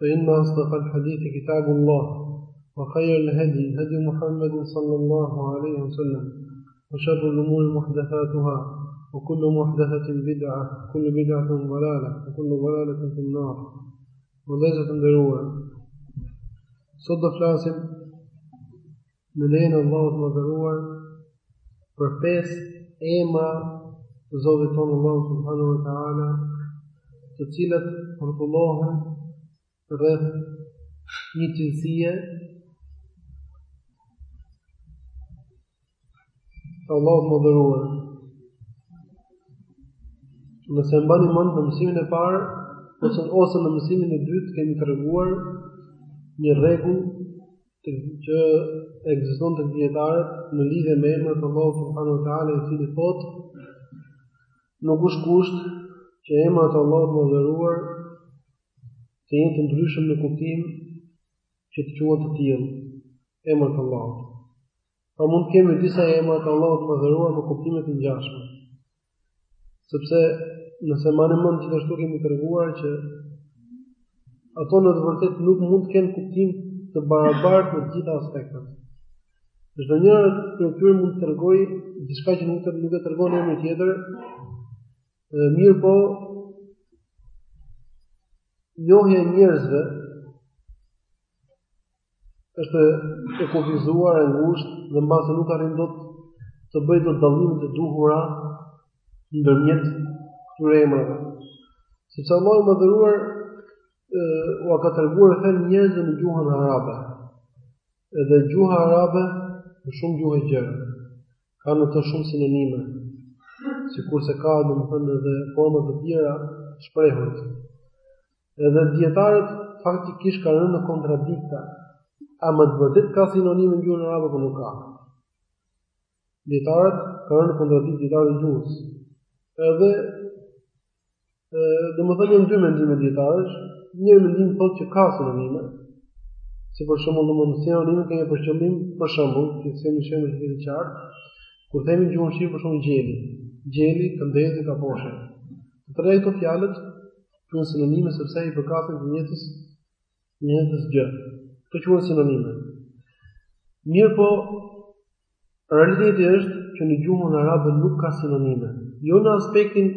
فإن أصدق الحديث كتاب الله وخير الهدي هدي محمد صلى الله عليه وسلم وشر الأمور محدثاتها وكل محدثة بدعة كل بدعة ضلالة وكل ضلالة في النار وليزة دروة صد لازم Me lejen e Allahut të Madhëruar, për pesë emra të Zotit tonë Allahut subhanahu wa taala, të cilët rrotullohen rreth një cilësie të Allahut të Madhëruar. Nëse mbani mend në mësimin e parë, ose ose në mësimin e dytë kemi treguar një rregull që ekziston te dijetarët në lidhe me emrat e Allahut subhanahu wa ta'ala i cili thotë nuk është kusht që emrat e Allahut të Madhëruar të jenë të ndryshëm në kuptim që të quhen të tillë emra të Allahut Pra mund të kemi disa emra të Allahut të Madhëruar me kuptime të ngjashme? Sepse nëse mbani mend gjithashtu kemi treguar që ato në të vërtetë nuk mund të kenë kuptim të barabartë në të gjitha aspektet. Çdo njëra prej tyre mund të tregojë diçka që nuk të nuk e tregon emri tjetër. Dhe mirëpo njohja e njerëzve është e kufizuar e ngushtë dhe mbase nuk arrin dot të bëjë dot dallimet e duhura ndërmjet këtyre emrave. Sepse Allahu i Madhëruar ua ka treguar fenë njerëzve në gjuhën arabe. Edhe gjuha arabe është shumë gjuhë e gjerë. Ka në të shumë sinonime, sikurse ka domethënë edhe forma të tjera të shprehuri. Edhe dijetarët faktikisht kanë rënë në kontradiktë. A me të vërtetë ka sinonime në gjuhën arabe apo nuk ka? Dijetarët kanë rënë në kontradiktë dijetarët e gjuhës. Edhe domethënë në dy mendime dijetarësh, një mendim thotë që ka sinonime, si për shembull mund, sinonime kemi për qëllim për shembull, që të jemi shumë më të qartë, kur themi në gjuhën shqipe për shembull gjeli, gjeli, këndezi, kaposhi. Të treja këto fjalët, Quhen sinonime sepse i përkasin të njëjtës njëjtës gjëje. Këto quhen sinonime. Mirëpo, realiteti është që në gjuhën arabe nuk ka sinonime. Jo në aspektin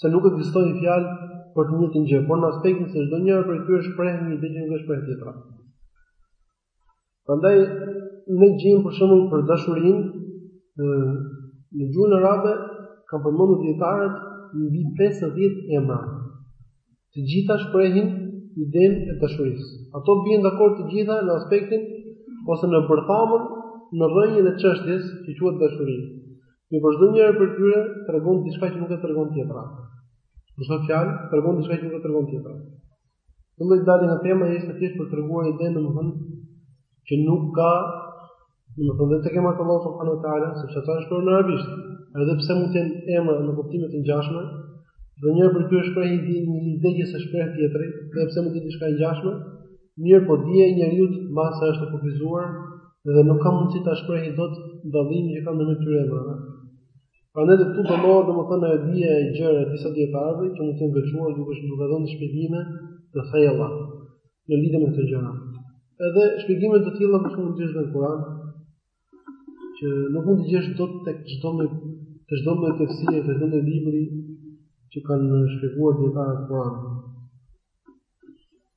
se nuk ekzistojnë fjalë për të njëjtën gjë, por në aspektin se çdo njëra prej tyre shpreh një gjë që nuk e shpreh tjetra. Prandaj ne gjejmë për shembull për dashurinë në në gjuhën arabe kanë përmendur dijetarët mbi 50 emra. Të gjitha shprehin idenë e dashurisë. Ato bien dakord të gjitha në aspektin ose në bërthamën në rrënjën e çështjes që quhet dashuri. Mirëpo çdo njëra prej tyre tregon diçka që nuk e tregon tjetra. Çdo fjalë tregon diçka që nuk e tregon tjetra. Kjo lloj dalje nga tema ishte thjesht për të treguar idenë domethënë që nuk ka domethënë vetëm te emrat e Allahut subhanahu wa taala, sepse ata janë shkruar në arabisht. Edhe pse mund të jenë emra në kuptime të ngjashme, çdo njëri prej tyre shpreh një diç një ide që s'e shpreh tjetri, edhe pse mund të jetë diçka e ngjashme, mirëpo dija e njeriut meqë është e kufizuar dhe nuk ka mundësi ta shprehë dot dallimin që ka ndërmjet këtyre emrave. Prandaj do të thotë domethënë dija e gjerë e disa dietarëve që mund të jenë veçuar duke është duke dhënë shpjegime të thella në lidhje me këto gjëra. Edhe shpjegime të tilla mund të gjesh në Kur'an që nuk mund të gjesh dot tek çdo te çdo tefsir te çdo libri që kanë shpjeguar dijetarët Kur'anin.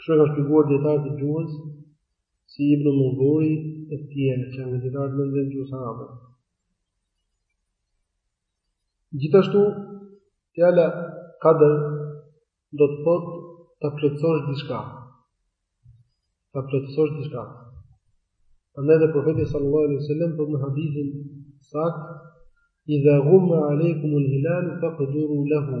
Kështu kanë shpjeguar dijetarët e gjuhës si Ibn Mundhuri e të tjerë që janë dijetarë të mëdhenj të gjuhës arabe. Gjithashtu fjala qadr do të thotë ta plotësosh diçka. Ta plotësosh diçka. Andaj dhe profeti sallallahu alaihi wasallam thotë në hadithin e saktë idha ghumma alaykum al-hilal faqduru lahu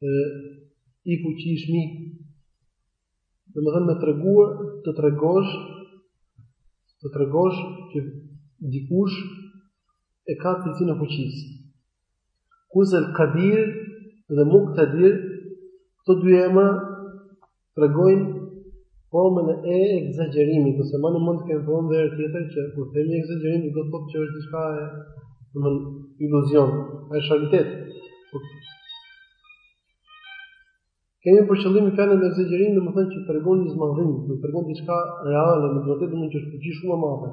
e i fuqishmi domethënë me treguar të tregosh të tregosh që dikush e ka cilësinë e fuqisë kurse El Kadir dhe Muktedir këto dy emra tregojnë formën e ekzagjerimit, domethënë mund të kenë formë edhe tjetër që kur themi ekzagjerim s'do të thotë që është diçka domethënë iluzion, s'është realitet. Kemi për qëllim fjalën ekzagjerim, domethënë që tregon një zmadhim, por tregon diçka reale, në të vërtetë mund të është fuqi shumë e madhe.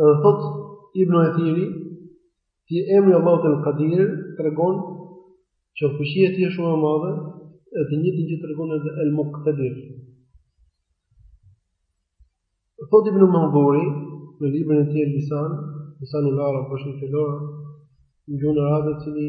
Edhe thotë Ibn Athiri, ky emri i Allahut El Qadir tregon që fuqia e tij është shumë e madhe, e të njëjtën gjë tregon edhe El Muqtadir. Thotë Ibn Mandhuri, në librin e tij El Lisan, Lisan ul-Arab, është një filolog, i gjuhës arabe i cili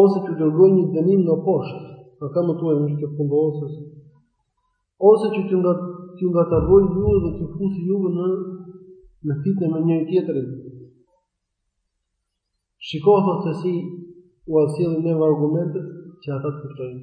ose t'ju dërgojë një dënim nga poshtë, nga këmbët tuaja që t'ju fundosë, ose që t'ju nga t'ju ngatërrojë juve dhe t'ju fusi juve në në fitne me njëri-tjetrin. Shiko se si ua sjellim ne argumentet që ata të kuptojnë.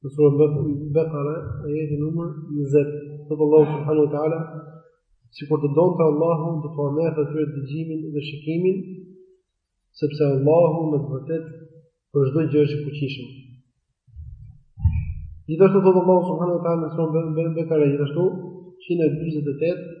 Në surën Bekare, ajeti numër 20, thotë Allahu subhanahu wa taala, sikur të donte Allahu do t'ua merrte atyre dëgjimin dhe shikimin, sepse Allahu me të vërtetë për çdo gjë është i fuqishëm. Gjithashtu thotë Allahu subhanahu wa taala në surën Bekare, gjithashtu 148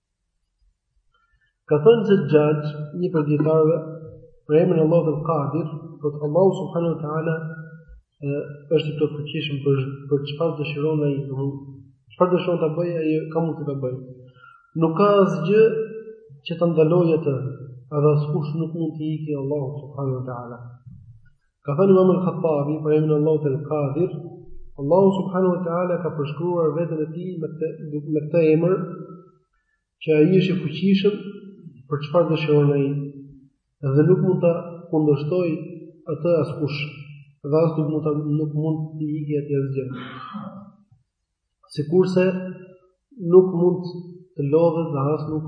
Ka thënë Zexhaxh, një prej dijetarëve, për emrin e Allahut El-Qadir, thotë Allahu subhanahu wa taala është i plotfuqishëm për për çfarë dëshiron ai, çfarë dëshiron ta bëjë ai ka mundësi ta bëjë. Nuk ka asgjë që ta ndalojë atë, edhe askush nuk mund t'i ikë Allahut subhanahu wa taala. Ka thënë Imam al-Khattabi, për emrin e Allahut Al-Qadir, Allahu subhanahu wa taala ka përshkruar veten e tij me këtë me këtë emër që ai është i fuqishëm për çfarë dëshiron ai dhe nuk mund ta kundërshtojë atë askush dhe as nuk mund ta nuk mund të ikë atë asgjë. Sikurse nuk mund të lodhet dhe as nuk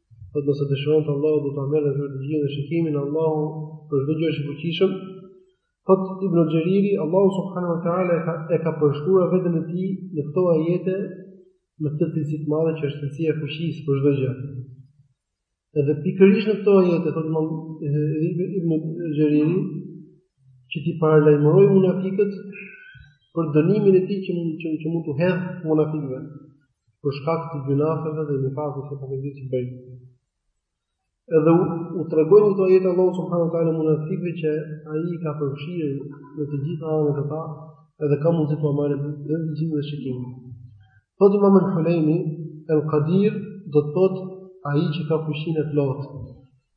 Dhe nëse dëshironte Allahu do t'ua merrte dëgjimin dhe shikimin Allahu për çdo gjë është i fuqishëm. Thotë Ibn Xheriri, Allahu Subhanahu wa Ta'ala e ka, e ka përshkruar veten e tij në këto ajete me këtë cilësi të madhe që është cilësia e fuqisë për çdo gjë. Edhe pikërisht në këto ajete, thotë Ibn Xheriri, që t'i paralajmërojë munafikët për dënimin e tij që, që, që mund t'u hedhë munafikëve. për shkak të gjynaheve dhe nifakut që po vjen të bëjë. Edhe u, u tregoi në këtë ajet Allahu subhanahu wa taala munafiqëve që ai i ka përfshirë në të gjitha anët ata, edhe ka mundësi t'ua marrë dëgjimin dhe shikimin. Thotë Imam el Hulejmi, El Qadir do të thotë ai që ka fuqinë e plotë.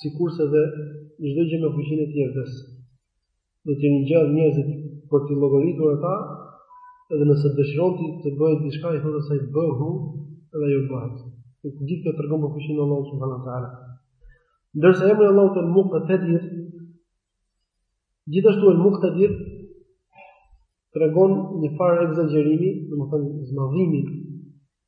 sikurse dhe çdo gjë me fuqinë e tij e vdes. Do t'i ngjallë njerëzit për t'i llogaritur ata, edhe nëse dëshiron që të bëjë diçka i thotë asaj bëhu dhe ajo bëhet. E gjithë kjo tregon për fuqinë e Allahut subhanahu teala. Ndërsa emri i Allahut el Muqtadir gjithashtu el Muqtadir tregon një farë ekzagjerimi, domethënë zmadhimi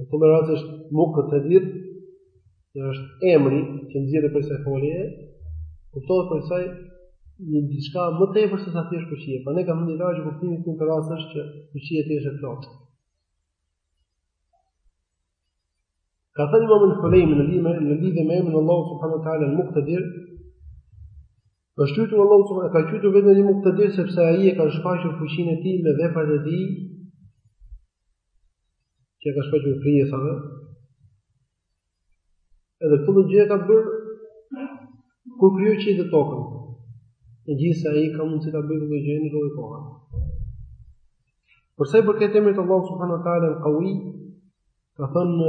Në këtë rast është muktedir, që është emri që nxirret prej kësaj folje, kuptohet prej kësaj diçka më tepër sesa thjesht fuqi. Prandaj kanë thënë që kuptimi në këtë rast është që fuqia e tij është e plotë. Ka thënë Imam al-Hulejmi në lidhje me në lidhje me emrin e Allahut subhanahu wa taala al-Muqtadir Është quajtur Allahu subhanahu e ka quajtur veten el muktedir sepse ai e ka shfaqur fuqinë e tij me veprat e tij. Që ka shfaqur krijesave. Edhe këtë gjë e ka bërë kur krijoi qiellin dhe tokën. Megjithëse ai ka mundësi ta bëjë këtë gjë në çdo kohë. Kurse për këtë emër të Allahu subhanahu wa taala al-Qawi ka thënë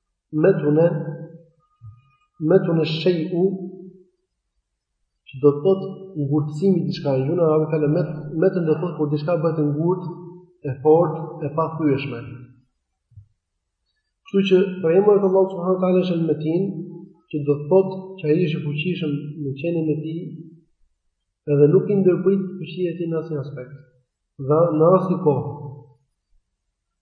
Metune, metune shqej u, që do të thotë ngurtësimi i diçkaje, në gjuhën arabe met, metën do të thotë kur diçka bëhet e ngurtë, e fortë, e pathyeshme. Kështu që për emër të Allahut subhanahu wa taala është el-Metin, që do të thotë që ai është i fuqishëm në qenien e tij, edhe nuk i ndërpritet fuqia e tij në asnjë aspekt. Dhe në asnjë kohë.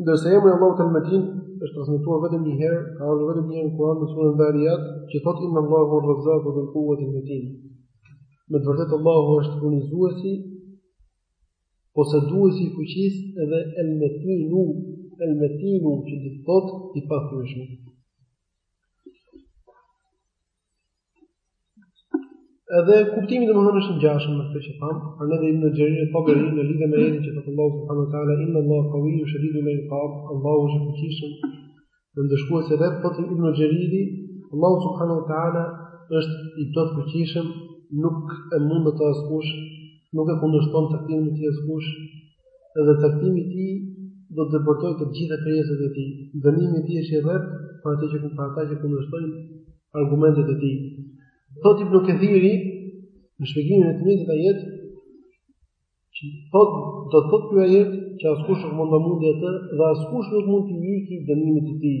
Ndërsa emri Allahut el-Metin është transmetuar vetëm një herë, ka ardhur vetëm një herë në Kur'an në surën Dhariyat, që thotë inna Allaha huwa ar-Razzaqu dhul quwwati el-matin. Me të vërtetë Allahu është furnizuesi, poseduesi i fuqisë dhe el-matinu, el-matinu që do të thotë i pathyeshëm. Edhe kuptimi dhe më hënë është në gjashën në këtë që thamë, për në dhe imë në gjerirë e taberi në lidhe me edhe që të të lau subhanu ta'ala, imë Allah ka ujë, shëridu me i qabë, Allah u shëtë qishëm, në ndëshkua se dhe për të imë në gjeriri, Allah subhanu ta'ala është i të të qishëm, nuk e mundë të askush, nuk e kundështon të këtinë të askush, Edhe caktimi i tij do të depërtojë te të gjitha krijesat e tij. Dënimi i tij është i rreptë për atë që për ata që kundërshtojnë argumentet e tij. Thotë Ibn Kathiri në shpjegimin e të njëjtit ajet që thot do të thotë ky ajet që askush nuk mund ta mundi atë dhe askush nuk mund të t'i iki dënimit të tij.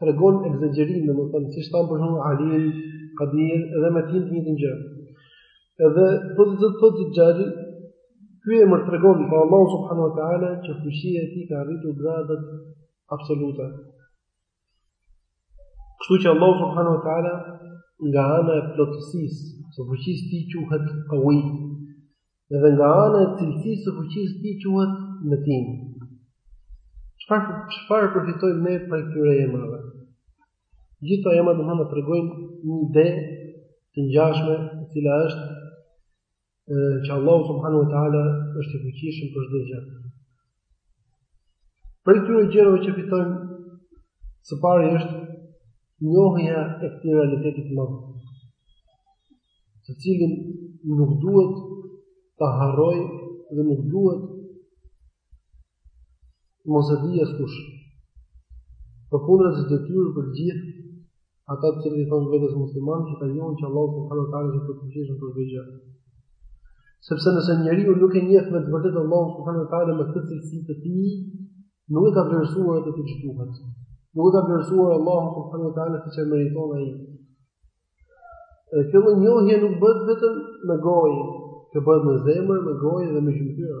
tregon ekzagjerim, domethënë siç thamë për shembull Alim, Kadir dhe Metin të njëjtën gjë. Edhe po thotë ez-Zexhaxhi, ky emër tregon për Allahun subhanahu wa taala që fuqia e tij ka arritur gradat absolute. Kështu që Allahu subhanahu wa taala nga ana e plotësisë së fuqisë së tij quhet Qawi. Edhe nga ana e cilësisë së fuqisë së tij quhet Metin. Çfarë çfarë përfitojmë ne prej këtyre emrave? Gjithë këto emra do të na tregojnë një ide të ngjashme, e cila është që Allahu subhanahu wa taala është i fuqishëm për çdo gjë. Prej atyre gjërave që fitojmë, së pari është njohja e këtij realiteti të madh, të cilin nuk duhet ta harrojë dhe nuk duhet mos e dijë askush. Përkundrazi është detyrë për të gjithë, Ata të cilët i thonë vetes muslimanë që ta njohin që Allahu subhanahu wa taala është i plotfuqishëm për çdo gjë. Sepse nëse njeriu nuk e njeh me të vërtetë Allahun subhanahu wa taala me këtë cilësi të tij, nuk e ka vlerësuar atë siç duhet. Nuk e ka vlerësuar Allahun subhanahu wa taala siç e meriton ai. E kjo njohje nuk bëhet vetëm me gojë, kjo bëhet me zemër, me gojë dhe me gjymtyrë.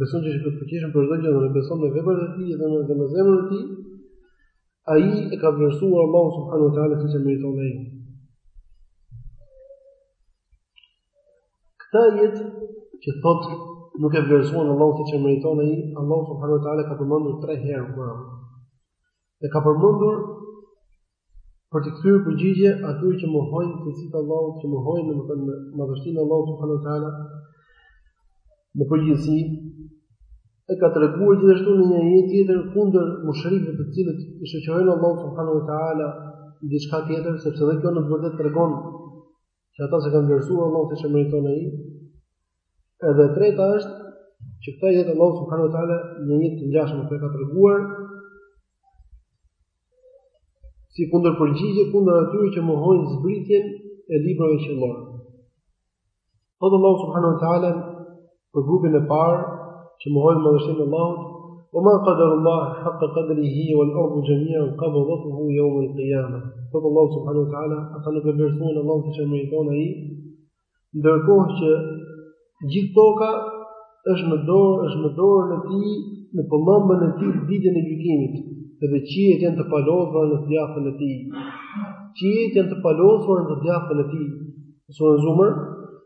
beson që është i plotfuqishëm për çdo gjë dhe beson në veprat e tij dhe në dhe në zemrën e tij, ai e ka vlerësuar Allahu subhanahu wa taala siç e meriton ai. Këtë ajet që thotë nuk e vlerësuan Allahun siç e meriton ai, Allahu subhanahu wa taala ka përmendur tre herë në Kur'an. E ka përmendur Për t'i kthyer përgjigje atyre që mohojnë cilësitë e Allahut, që mohojnë domethënë madhështinë e Allahut subhanahu wa taala, në përgjithësi e ka treguar gjithashtu në një ajet tjetër kundër mushrikëve të cilët i shoqërojnë Allahut subhanahu wa taala diçka tjetër, sepse edhe kjo në të vërtetë tregon që ata s'e kanë vlerësuar Allahun siç e meriton ai. Edhe e treta është që këtë ajet Allahu subhanahu wa taala në një ajet të ngjashëm e ka treguar si kundërpërgjigje kundër atyre që mohojnë zbritjen e librave qiellorë. Thotë Allahu subhanahu wa taala Për grupin e parë, që mohojnë madhështinë e Allahut, Wa ma qadaru Allah haqqa qadrihi wal ardu jami'an qabdatuhu yawm al qiyamah. Thotë Allah subhanahu wa ta'ala ata nuk e vlerësuan Allahun siç e meriton ai. Ndërkohë që gjithë toka është në dorë, është në dorën e tij, në pëllëmbën e tij ditën e gjykimit, edhe qiejt janë të palosura në djathtën e tij. Qiejt janë të palosura në djathtën e tij. Sura Zumar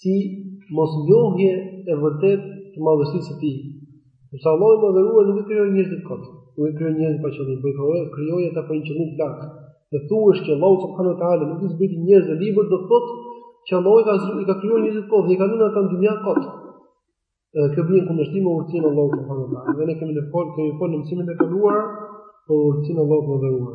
si mosnjohje e vërtetë të madhështisë së tij. Sepse Allahu i madhëruar nuk i krijoi njerëzit kot, nuk i krijoi njerëzit pa qëllim, por i krijoi krijoi ata për një qëllim të lartë. Të thuash që Allahu subhanahu wa taala nuk i zbriti njerëzve libër do të thotë që Allahu ka i ka krijuar njerëzit kot, i ka lënë ata në dynja kot. Edhe kjo bie në kundërshtim me urtësinë e Allahut subhanahu wa taala. Ne ne kemi folë, kemi folë në mësimin e kaluar për urtësinë e Allahut të madhëruar.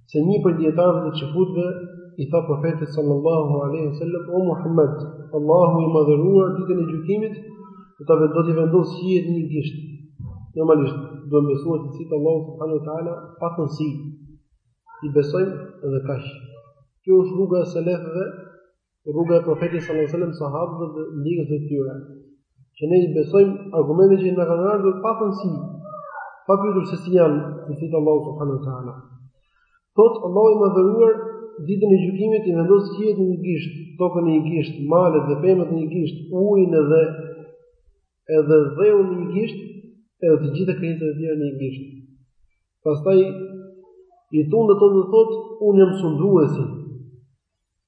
se një prej dijetarëve të çifutëve i tha profetit sallallahu alaihi wasallam o Muhammed Allahu i madhëruar ditën e gjykimit do ta do t'i vendosë qiejt në një gisht normalisht duhen besuar cilësitë e Allahut subhanahu wa taala pa thënë si i besojmë edhe kaq kjo është rruga e selefëve Rruga e Profetit sallallahu alajhi wasallam sahabëve dhe ndjekësve të tyre. Që ne i besojmë argumentet që na kanë ardhur pa thënë si, pa pyetur se si janë cilësitë e Allahut subhanahu wa taala. Thotë Allahu i madhëruar ditën e gjykimit i vendos qiejt në një gisht, tokën në një gisht, malet dhe pemët në një gisht, ujin edhe edhe dheun në një gisht, edhe të gjitha krijesat e tjera në një gisht. Pastaj i tund ato dhe thotë unë jam sunduesi.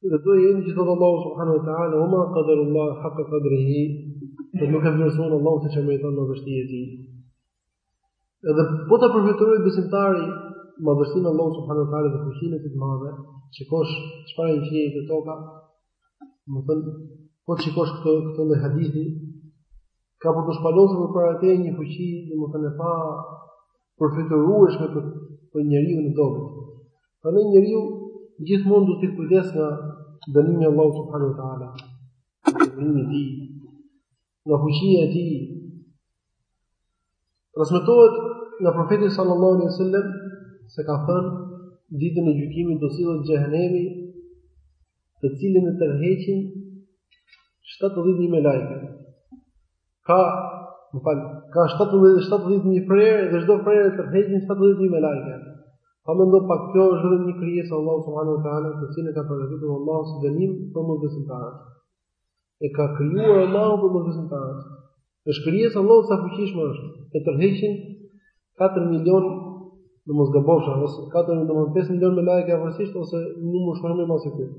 Dhe këtu ajeti që thotë Allahu subhanahu wa taala, "Wa ma qadarullah haqqa qadrihi", dhe nuk e vlerësuan Allahu siç e meriton madhështia e tij. Edhe po ta përfytyrojë besimtari madhështinë e Allahut subhanahu wa taala dhe fuqinë e tij të madhe, shikosh çfarë i thuhet toka, domethënë po të shikosh këtë këtë në hadith ka për t'u shpalosur përpara teje një fuqi, domethënë e pa përfytyrueshme për për njeriun në tokë. Prandaj njeriu gjithmonë duhet të ketë kujdes nga dënimi i Allahut subhanahu wa taala. Dënimi i tij, nga fuqia e tij. Transmetohet nga profeti sallallahu alaihi wasallam se ka thënë ditën e gjykimit do sillet xhehenemi të cilin e tërheqin 70000 melaike. ka, më fal, ka 70 70000 frerë dhe çdo fre e tërheqin 70000 melaike. Pa mendo pak kjo është dhe një krijesë e Allahut subhanahu wa taala, të cilën e ka përgatitur Allahu si dënim për mosbesimtarët. E ka krijuar Allahu për mosbesimtarët. Është krijesë e Allahut sa e fuqishme është. E tërheqin 4 milionë në mos gabofsha, ose 4 në mos 5 milion melaike afërsisht, ose një më shumë se masë të tillë.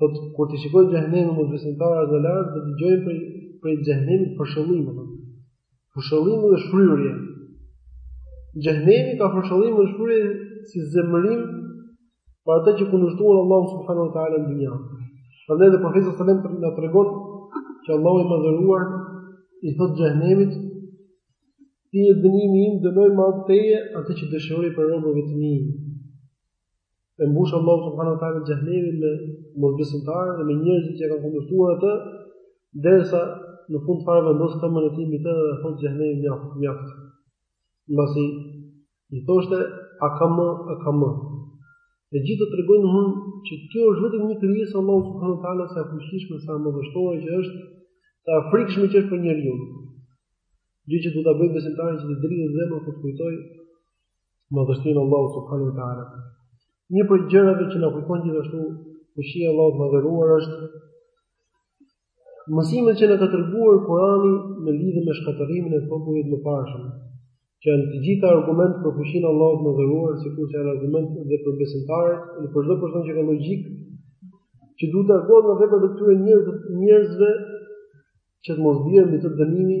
Po kur t'i shikojë xhehenemi mosbesimtarët së largu, do të dëgjojnë prej prej xhehenemit fërshëllimë. Fërshëllimë dhe shfryrje. Xhehenemi ka fërshëllimë dhe shfryrje si zemërim për ata që kundërshtuan Allahun subhanahu wa taala në dynja. Prandaj dhe profeti sallallahu alajhi wasallam na tregon që Allahu i madhëruar i thotë xhehenemit ti je dënimi im dënoj me anë teje atë që dëshiroj prej robërve të mi. e mbush Allahu subhanahu wa taala xhehenemin me mosbesimtarë dhe me njerëz që kanë kundërshtuar atë, derisa në fund fare vendos këmbën e tij mbi të dhe thotë xhehenemi mjaft, mjaft. Mbasi i thoshte a ka më, a ka më. Të gjitha këto tregojnë mund që kjo është vetëm një krijesë e Allahut subhanahu wa taala sa e fuqishme sa madhështore që është, sa e frikshme që është për njeriun. Gjë që do ta bëjë besimtarin që t'i dridhet zemra kur kujton madhështinë e Allahut subhanahu wa taala. Një prej gjërave që na kujton gjithashtu fuqinë e Allahut të madhëruar është mësimet që na ka treguar Kurani në lidhje me shkatërrimin e popujve të mëparshëm, që janë të gjitha argument për fuqinë e Allahut të madhëruar, sikurse janë argument dhe për besimtarët, dhe për çdo person që ka logjikë, që duhet të largohet nga veprat e këtyre njerëzve, njerëzve që të mos bjerë mbi të dënimi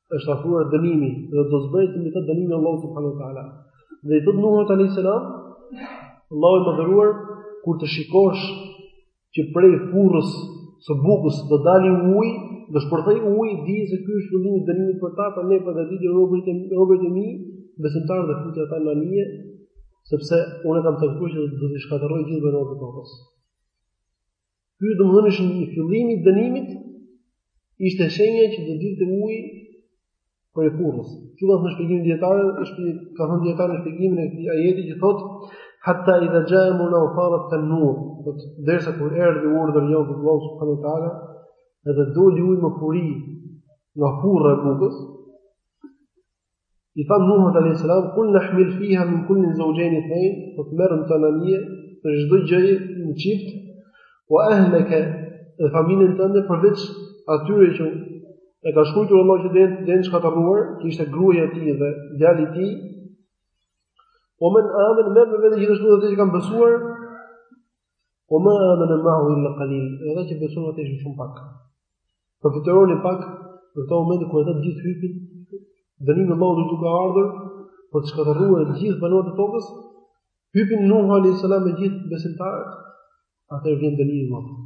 është afruar dënimi dhe do zbresë me këtë dënimi Allahu subhanahu wa taala. Dhe i thotë Nuhut alayhis salam, Allahu i mëdhëruar kur të shikosh që prej furrës së bukës do dali ujë, do shpërthej uji, di se ky është fillimi i dënimit për ta, prandaj përgatiti robërit e robërit e mi, besimtarë dhe futi ata në anije, sepse unë kam treguar që do të shkatërroj gjithë banorët e tokës. Ky domthonë është fillimi i dënimit, ishte shenja që do dilte uji prej furrës. Kështu e shpjegojnë dijetarët, kështu kanë thënë dijetarët në shpjegimin e këtij ajeti që thotë hatta idha ja'a amruna wa farat tanur, domethënë derisa kur erdhi urdhri i Allahut subhanahu wa taala, edhe doli uji me furi nga furra e bukës, I thamë Nuhut alayhis salam, "Kulna hmil fiha min kullin zawjayn ithnayn", pra të marrë në anije prej çdo gjë në çift, wa ahlaka dhe familjen tënde përveç atyre që e ka shkruar Allahu që do jenë të shkatërruar, që ishte gruaja e tij dhe djali i tij. Wa men amen merr me vete gjithashtu ato që kanë besuar, Wa ma amana ma'hu illa qalil, edhe që besuan ata ishin shumë pak. Përfytyroni pak në këto momente kur ata të gjithë hypin, dënimi i Allahut është duke ardhur për të shkatërruar të gjithë banorët e tokës, hypin Nuh alayhis salam me gjithë besimtarët, atëherë vjen dënimi i Allahut.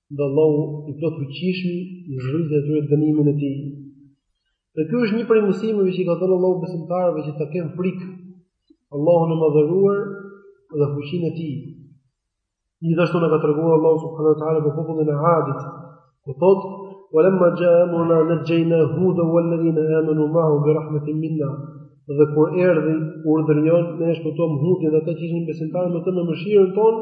Dhe Allahu i plotfuqishëm i zbriti atyre dënimin e tij. Dhe ky është një prej mësimeve që i ka dhënë Allahu besimtarëve që ta kenë frikë Allahun e madhëruar dhe fuqinë e tij. Gjithashtu na ka treguar Allahu subhanahu wa ta'ala për popullin e Adit, ku thotë, wa lemma gja emruna nexhejna huden wa lledhine emenu mahu bi rahmetin minna, dhe kur erdhi, urdhri jonë, ne e shpëtuam hudin dhe ata që ishin besimtarë me të, me mëshirën tonë,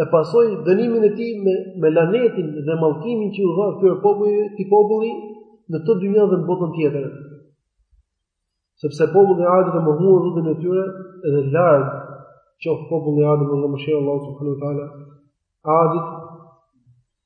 e pasoi dënimin e tij me me lanetin dhe mallkimin që u dha këtyre popujve, këtij populli në këtë dynja dhe në botën tjetër. Sepse populli i Adit e mohuan Zotin e tyre dhe larg qoftë populli i Adit nga mëshira e Allahut subhanuhu teala. Adit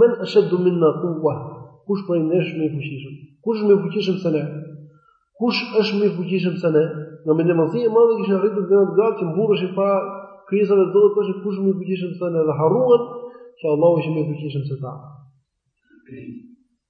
Men ashaddu minna quwwa. Kush prej nesh më i fuqishëm? Kush është më i fuqishëm se ne? Kush është më i fuqishëm se ne? Në mendjemadhësi të madhe kishin arritur deri në atë gradë që mburreshin para krijesave duke thënë, kush kush më i fuqishëm se ne dhe harruan se Allahu është më i fuqishëm se ta.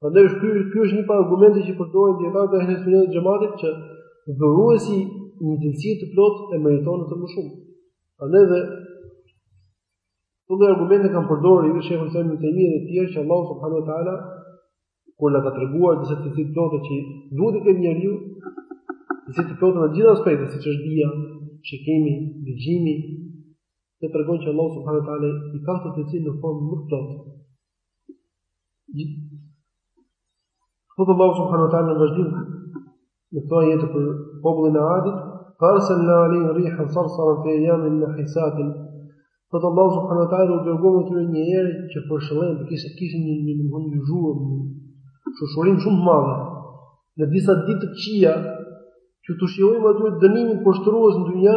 Prandaj është ky ky është një nga argumentet që përdorin dijetarët e Ehli Sunnetit Xhematit që dhuruesi i një cilësie të plotë e meriton atë më shumë. Prandaj dhe këto argumente kanë përdorur Ibn Tejmije e të tjerë që Allah subhanahu wa taala kur na ka treguar disa cilësi të plota që duhet të ketë njeriu, cilësi të plota në të gjitha aspektet, siç është dija, shikimi, dëgjimi, të tregon që Allah subhanahu wa taala i ka këto cilësi në formë më të plotë. Thotë Allahu subhanahu wa taala në vazhdim. Në këto ajete për popullin e Adit, fa arsalna alayhim rihan sarsaran fi ayyamin nahisatin, thotë Allahu subhanahu wa taala u dërguam atyre një erë që fërshëllente, kishte kishin një një një një zhurmë, shushurim shumë të madhe. Në disa ditë të këqija, që t'u shijojmë atyre dënimin poshtërues në dynja,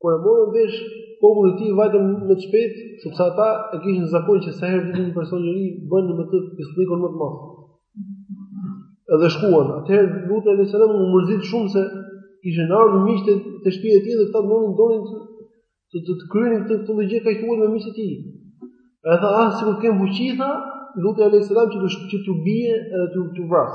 Kur e morën vesh, populli i tij vajtën me të shpejtë, sepse ata e kishin zakon që sa herë vinte një person i ri, bënin me të pisllëkun më të madh. Edhe shkuan. Atëherë Luti alayhis salam u mërzit shumë se kishin ardhur miqtë te shtëpia e tij dhe këta donin donin të të të, të kryenin këtë këtë gjë të keqe me miqtë e tij. Ai tha, "Ah, sikur të kem fuqi tha, Luti alayhis salam që t'u që t'u bie edhe t'u vras."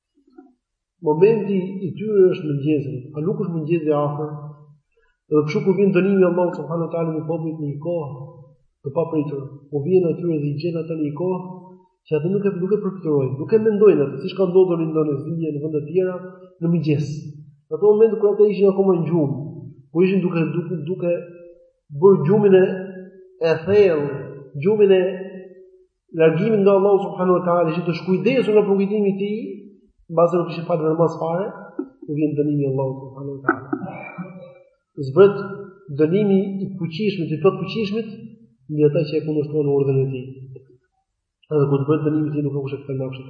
Momenti i tyre është mëngjesi, a nuk është mëngjesi i afër? Dhe kështu kur vjen dënimi i Allahut subhanuhu teala në popullin e një kohë të papritur, u vjen atyre dhe i gjen ata në një kohë që ata nuk e nuk e përfytyrojnë, nuk e mendojnë atë, siç ka ndodhur në Indonezi e në vende të tjera në mëngjes. Në ato momente kur ata ishin akoma në gjumë, kur ishin duke duke duke bërë gjumin e e thellë, gjumin e largimit nga Allahu subhanahu wa taala dhe të shkujdesur nga përkujtimi i tij, mbase nuk kishin falë namaz fare, u vjen dënimi i Allahut subhanahu wa taala. Zbret dënimi i fuqishëm, i Plotfuqishmit mbi ata që e kundërshtojnë urdhrin e tij. Edhe kur zbret dënimi i tij nuk ka kush e kthen mbrapsht.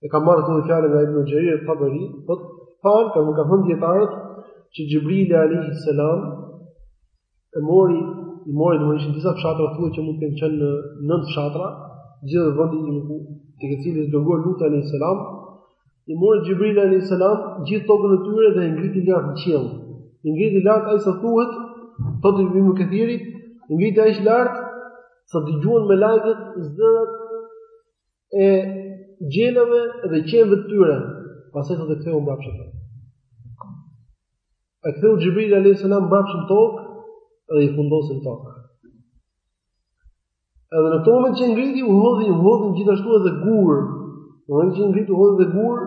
E ka marrë këtë fjalë nga Ibn Jarir Taberi, thot, thanë ka kanë thënë dietarët që Xhibrili alayhi salam e mori i mori domethënë ishin disa fshatra thuhet që mund të kenë qenë nëntë fshatra, gjithë vendin ku tek i cili u dërgua Lut alayhi salam, i mori Xhibrili alayhi salam gjithë tokën e tyre dhe e ngriti lart në qiell. I ngriti lart ai sa thuhet, thotë Ibn Kathiri, i ngriti ai lart sa dëgjuan melaiket zërat e gjelave dhe qenve të tyre, pastaj e ktheu mbrapsht. E ktheu Xhibrili a.s. mbrapsht në tokë dhe i fundosi në tokë. Edhe në atë moment që ngriti, u hodhi, u hodhi gjithashtu edhe gurë. Në moment që ngriti, u hodhi edhe gurë,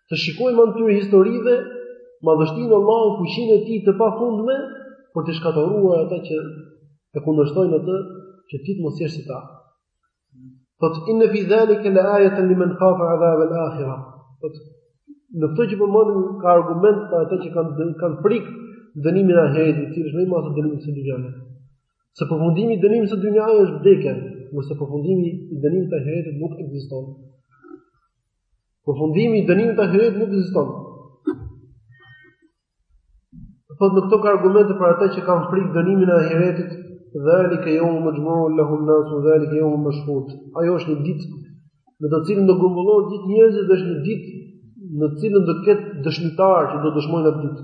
Të shikojmë me anë të këtyre historive, madhështinë e Allahut, fuqinë e tij të pafundme, për të shkatëruar ata që e kundërshtojnë atë, që ti të mos jesh si ta. Thot inna fi zalika la ayatan liman khafa adhab al akhirah. Thot në këtë që përmendëm ka argument për ata që kanë kanë frikë dënimin e ahiretit, i cili është më i madh se dënimi i dynjasë. Se përfundimi i dënimit të dynjasë është vdekja, kurse përfundimi i dënimit të ahiretit nuk ekziston. Përfundimi i dënimit të ahiretit nuk ekziston. Po në këto ka argumente për ata që kanë frikë dënimin e ahiretit, dhalike jeumun mexhmuun lehun-nasu ue dhalike jeumun meshhud. Ajo është një ditë në të cilën do grumbullohen gjithë njerëzit dhe është një ditë në të cilën do të ketë dëshmitarë që do dëshmojnë atë ditë.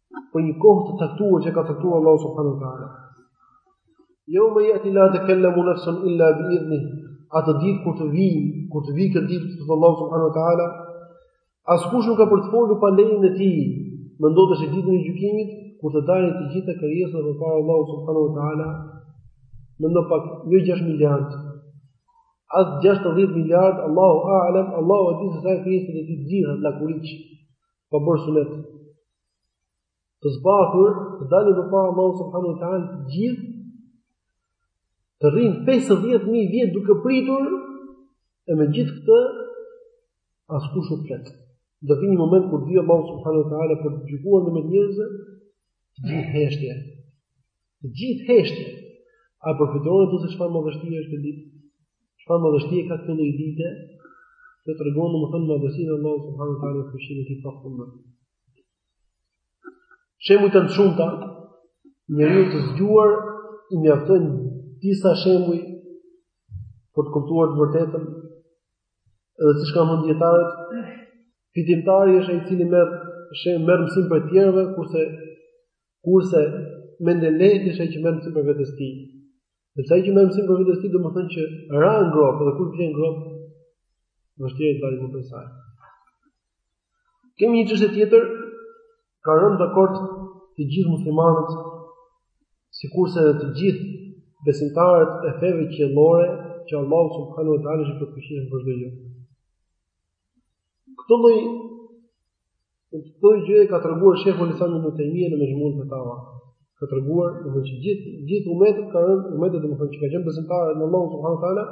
Për një kohë të caktuar që ka caktuar Allahu subhanahu wa taala. Jeume jeti la tekellemu nafsun illa bi idhnihi. Atë ditë kur të vijë, kur të vijë kjo ditë thotë Allahu subhanahu wa taala, askush nuk ka për të folur pa lejen e tij. Mendo tashti ditën e gjykimit, kur të dalin të gjitha krijesat përpara Allahu subhanahu wa taala, mendo pak jo 6 miliard, as 60 miliard, Allahu a'lam, Allahu e di se sa krijesa, të ringjallen lakuriq. pa bërë sunet. Të zbathur, të dalin përpara Allahut subhanahu wa taala të gjithë të rrinë 50000 vjet duke pritur e me gjithë këtë askush nuk flet. Do vijë një moment kur vjen Allahu subhanahu wa taala për të gjykuar në mes njerëzve të gjithë heshtin. Të gjithë heshtin. A përfytyroni dot se çfarë madhështie është kjo ditë? Çfarë madhështie ka kjo lloj dite? Të tregon domethënë madhështinë e Allahut subhanuhu teala fuqinë e tij të pafundme. Shembuj të shumta, njeriut të zgjuar i mjaftojnë disa shembuj për të kuptuar të vërtetën. Edhe siç kanë thënë dijetarët, fitimtari është ai i cili merr shemb merr mësim prej të tjerëve, kurse Kurse mendjelehti është ai që merr mësim prej vetes tij. Dhe sa që merr mësim prej vetes tij, domethënë që ra në gropë, dhe kur bie në gropë, vështirë të dalë më prej saj. Kemi një çështje tjetër, kanë rënë dakord të gjithë muslimanët, sikurse edhe të gjithë besimtarët e feve qiellore që Allahu subhanahu wa taala është i fuqishëm për çdo gjë. Këtë lloj këtë lloj gjëje ka treguar Shejhul Islam Ibn Tejmije në Mexhmu el Fetava. Ka treguar domethënë që gjithë gjithë umetet kanë rënë umetet domethënë që kanë qenë besimtarë në Allahu subhanahu wa taala,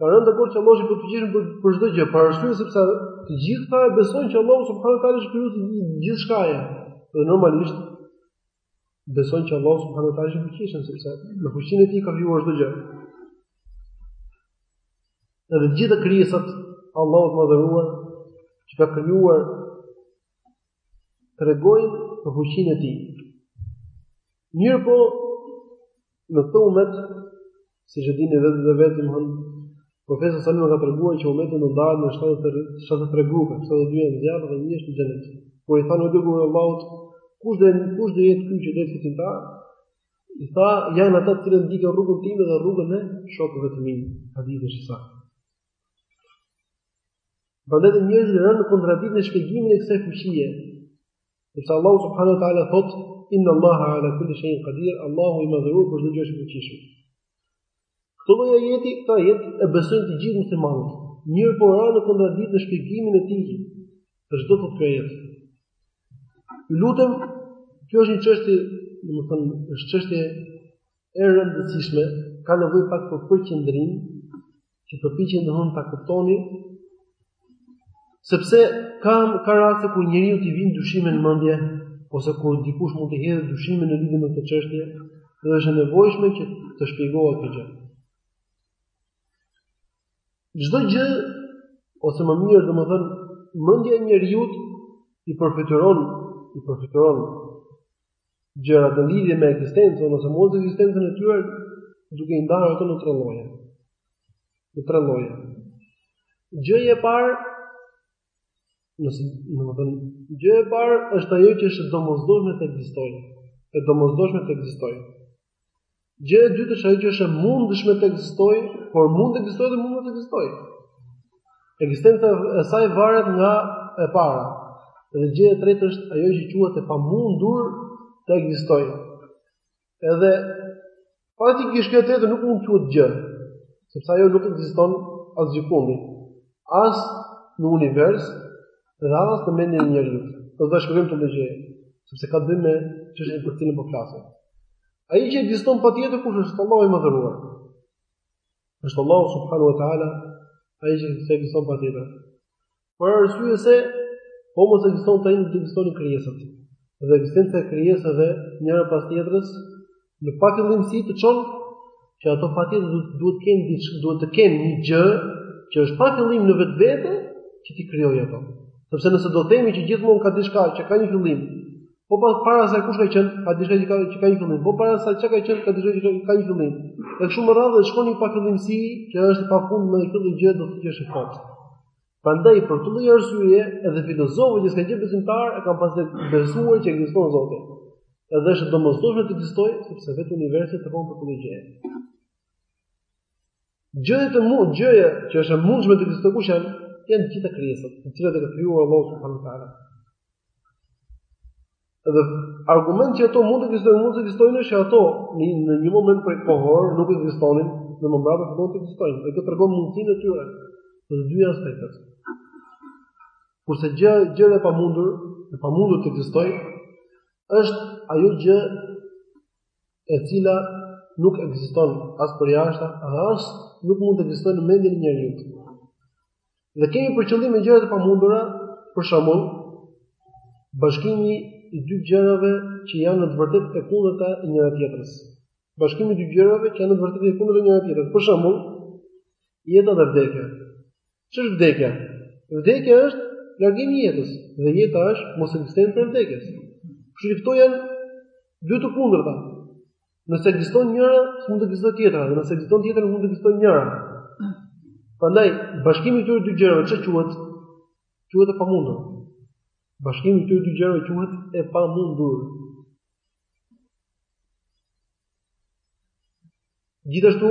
kanë rënë dakord që Allahu është i fuqishëm për çdo gjë, për arsye sepse të gjithë ata e besojnë që Allahu subhanahu wa taala është krijuesi i gjithçkaje. Dhe normalisht Besojnë që Allahu subhanahu wa taala është i fuqishëm sepse me fuqinë e tij ka krijuar çdo gjë. Edhe të gjitha krijesat e Allahut të madhëruar që ka krijuar tregojnë për fuqinë e tij. Mirëpo, Në këtë umet, siç e dini edhe vetë, domethënë, profeti alejhi selam ka treguar që umeti do ndahet në 73 grupe, 72 janë në zjarr dhe një është në xhenet. Por i thanë o i dërguar i Allahut, kush dhe kush do jetë ky që do të fitojnë, tha, i tha janë ata të cilët ndjekin rrugën time dhe rrugën e shokëve të mi, hadith është i saktë. Prandaj dhe njerëzit ranë në kontradiktë në shpjegimin e kësaj fuqie. Sepse Allahu subhanahu wa taala thotë inna Allaha ala kulli shay'in qadir, Allahu i madhëruar për çdo gjë është i fuqishëm. Këtë lloj ajeti, këtë ajet e besojnë të gjithë muslimanët. Mirëpo ranë në kontradiktë në shpjegimin e tij. Për çdo të kjo jetë. Lutem, kjo është një çështje, domethënë, është çështje e rëndësishme, ka nevojë pak për përqendrim, që të përpiqeni domethënë ta kuptoni sepse ka ka raste kur njeriut i vijnë dyshime në mendje ose kur dikush mund të hedhë dyshime në lidhje me këtë çështje dhe është e nevojshme që të shpjegohet kjo gjë. Çdo gjë ose më mirë domethënë mendja e njeriut i përfytyron i përfytyron gjërat në lidhje me ekzistencën ose mosekzistencën e tyre duke i ndarë ato në tre lloje. Në tre lloje. Gjëja e parë nëse do të thënë gjëja e parë është ajo që është e domosdoshme të ekzistojë. E domosdoshme të ekzistojë. Gjëja e dytë është ajo që është e mundshme të ekzistojë, por mund të ekzistojë dhe mund të mos ekzistojë. Ekzistenca e saj varet nga e para. Dhe gjëja e tretë është ajo që quhet e pamundur të ekzistojë. Edhe praktikisht kjo e tretë nuk mund të quhet gjë, sepse ajo nuk ekziston asgjëkundi. As në univers, dhe as në mendjen e njeriut. Do ta shpjegojmë këtë gjë, sepse ka të bëjë me çështjen për cilën po flasim. Ai që ekziston patjetër kush është Allahu i madhëruar. Është Allahu subhanahu wa taala ai që ekziston patjetër. Për arsye se po mos ekzistonte ai nuk ekzistonin krijesat. Dhe ekzistenca e krijesave njëra pas tjetrës Në pafillimsi të çon, që ato patjetër duhet të kenë, duhet të kenë një gjë, që është pa fillim në vetvete, që t'i krijojë ato. Sepse nëse do themi që gjithmonë ka diçka që ka një fillim, po pas para saj kush ka qenë, ka diçka që ka që ka një fillim, po para saj çka ka qenë, ka diçka që ka një fillim. E kështu me radhë dhe shkon në pafillimsi që është pa fund me këtë gjë do të thotë është fat. Prandaj për këtë lloj arsyeje edhe filozofët që s'kanë qenë besimtarë e kanë pas besuar që ekziston Zoti. Edhe është e domosdoshme të ekzistojë sepse vetë universi të çon për këtë gjë. Gjëja të mund, gjëja që është e mundshme të ekzistojë kush janë janë të gjitha krijesat, të cilat i ka krijuar Allahu subhanahu wa taala. Dhe argument që ato mund të ekzistojnë, mund të mos ekzistojnë është që ato në në një moment prej kohor nuk ekzistonin, dhe më mbrapa fillojnë të ekzistojnë. Dhe kjo tregon mundësinë e tyre në të dy aspektet. Kurse gjë gjë e pamundur, e pamundur të ekzistojë, është ajo gjë e cila nuk ekziston as përjashta, as nuk mund të ekzistojë në mendjen e njeriut. Dhe kemi për qëllim me gjërat e pamundura, për shembull, bashkimi i dy gjërave që janë në të vërtetë të kundërta e njëra tjetrës. Bashkimi i dy gjërave që janë në të vërtetë të kundërta e njëra tjetrës. Për shembull, jeta dhe vdekja. Ç'është vdekja? Vdekja është largimi i jetës dhe jeta është mosekzistenca e vdekjes. Kështu që këto janë dy të kundërta. Nëse ekziston njëra, s'mund të ekzistojë tjetra, dhe nëse ekziston tjetra, nuk mund të ekzistojë njëra. Prandaj bashkimi i këtyre dy gjërave çka quhet? Quhet e pamundur. Bashkimi i këtyre dy gjërave quhet e pamundur. Gjithashtu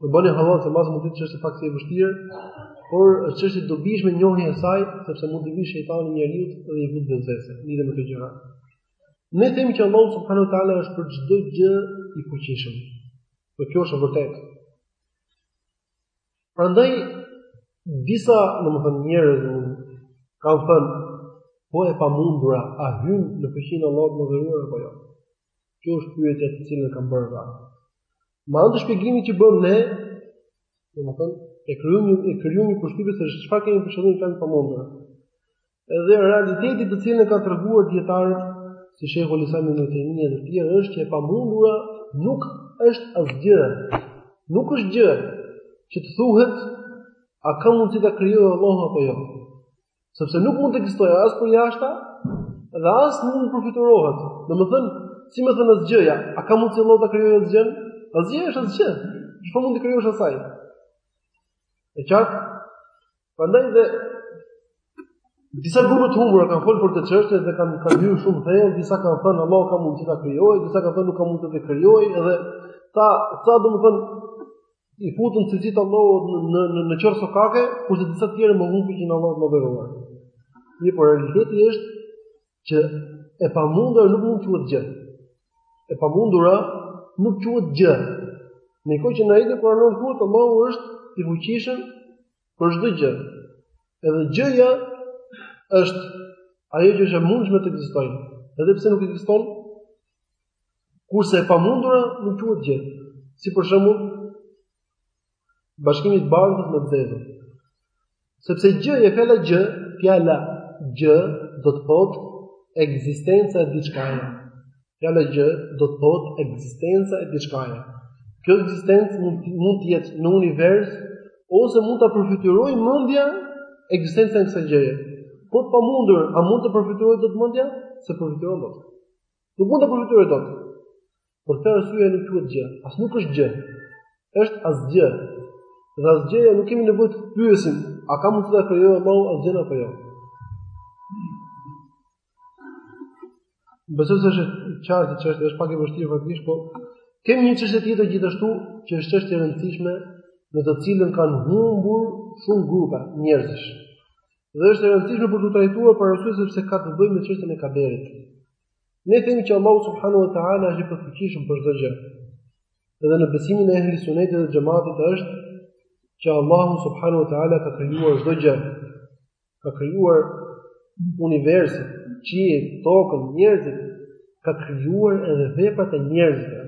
Më bëni hallall se mbase mund të jetë pak si e vështirë, por është e dobishme njohja e saj, sepse mund të vijë shejtani njeriut dhe i fut vesvese, lidhur me këto gjëra. Ne themi që Allahu subhanahu wa taala është për çdo gjë i fuqishëm. Dhe kjo është e vërtetë. Prandaj disa, domethënë njerëz kanë thënë po e pamundura a hyn në fuqinë e Allahut të madhëruar apo jo. Kjo është pyetja të cilën e kanë bërë ata. Me anë të shpjegimit që bëmë ne, domethënë, e krijuam një, e krijuam një përshtypje se çfarë kemi për qëllim me të pamundurën. Edhe realiteti të cilin e kanë treguar dijetarët, si Shejhul Islam Ibn Tejmije dhe të tjerë, është që e pamundura nuk është asgjë. Nuk është gjë që të thuhet a ka mundësi ta krijojë Allahu apo jo. Sepse nuk mund të ekzistojë as përjashta dhe as nuk mund të përfytyrohet. Domethënë, si me thënë asgjëja, a ka mundësi Allah ta krijojë asgjënë? Asgjëja është asgjë. Çfarë mund të krijosh asaj? E qartë? Prandaj dhe disa grupe të humbura kanë folur për këtë çështje dhe kanë kanë hyrë shumë thellë, disa kanë thënë Allah ka mundësi ta krijojë, disa kanë thënë nuk ka mundësi të krijojë, edhe ata ata domethënë i futën të gjithë Allahut në në në, në qorrsokake, kurse disa të tjerë më humbën që në Allahut të madhëruar. Një por realiteti është që e pamundura nuk mund të quhet gjë. E pamundura nuk quhet gjë. Në kohë që në ajetin kuranor thuhet Allahu është i fuqishëm për çdo gjë. Edhe gjëja është ajo që është e mundshme të ekzistojë, edhe pse nuk ekziston Kurse e pamundura nuk quhet gjë. Si për shembull bashkimi i bardhës me zezën. Sepse gjë e fjala gjë, fjala gjë do të thotë ekzistenca e diçkaje. Fjala gjë do të thotë ekzistenca e diçkaje. Kjo ekzistencë mund të jetë në univers ose mund ta përfytyrojë mendja ekzistencën e kësaj gjëje. Po të pamundurën, a mund ta përfytyrojë dot mendja? S'e përfytyron dot. Nuk mund të përfytyrojë dot. Për këtë arsye nuk quhet gjë, as nuk është gjë. Është asgjë. Dhe asgjëja nuk kemi nevojë të pyesim, a ka mundësi ta krijojë Allahu asgjë apo jo? Besoj se është qartë çështja, është pak e vështirë faktikisht, po kemi një çështje tjetër gjithashtu që është çështje e rëndësishme në të cilën kanë humbur shumë grupe njerëzish. Dhe është e rëndësishme për t'u trajtuar për arsye sepse ka të bëjë me çështjen e kaderit. Ne themi që Allahu subhanahu wa taala është i përfuqishëm për çdo gjë. Dhe në besimin e ehli sunetit dhe xhematit është që Allahu subhanahu wa taala ka krijuar çdo gjë. Ka krijuar universin, qiejt, tokën, njerëzit, ka krijuar edhe veprat e njerëzve.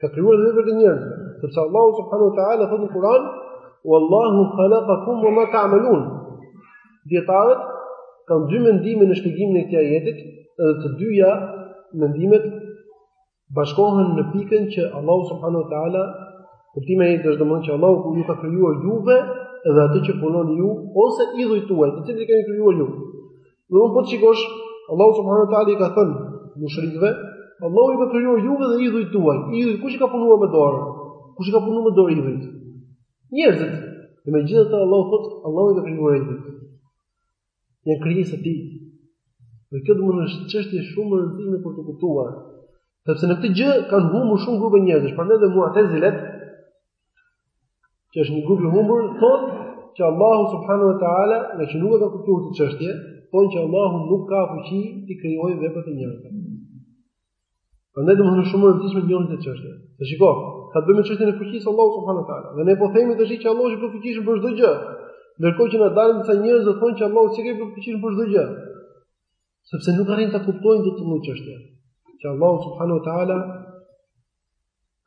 Ka krijuar edhe veprat e njerëzve, sepse Allahu subhanahu wa taala thotë në Kur'an, "Wallahu khalaqakum wa ma ta'malun." Dietarët kanë dy mendime në shpjegimin e këtij ajeti, edhe të dyja mendimet bashkohen në pikën që Allahu subhanahu wa taala kuptimi i është domethënë që Allahu ju ka krijuar juve dhe atë që punoni ju ose idhujt tuaj, të cilët i keni krijuar ju. Domethënë po të shikosh, Allahu subhanahu wa taala i ka thënë mushrikëve, Allahu ju ka krijuar juve dhe idhujt tuaj. Idhujt kush i ka punuar me dorë? Kush i ka punuar me dorë idhujt? Njerëzit. Dhe megjithatë Allahu thotë, Allahu i ka krijuar idhujt. Janë krijesa të tij. Dhe kjo domethënë është çështje shumë e rëndësishme për t'u kuptuar. Sepse në këtë gjë kanë humbur shumë grupe njerëzish, prandaj dhe Mu'tazilet që është një grup i humbur, thonë që Allahu subhanahu wa taala, ngaqë nuk e ka kuptuar këtë çështje, thonë që Allahu nuk ka fuqi të krijojë veprat e njerëzve. Prandaj domethënë shumë e rëndësishme kjo lloj çështje. Të shikosh, ka të bëjë me çështjen e fuqisë së Allahut subhanahu wa taala. Dhe ne po themi tash që Allahu është i përfuqishëm për çdo gjë. Ndërkohë që na dalin disa njerëz që thonë që Allahu s'është i përfuqishëm për çdo gjë. Sepse nuk arrijnë ta kuptojnë dot këtë çështje. Që Allahu subhanahu wa taala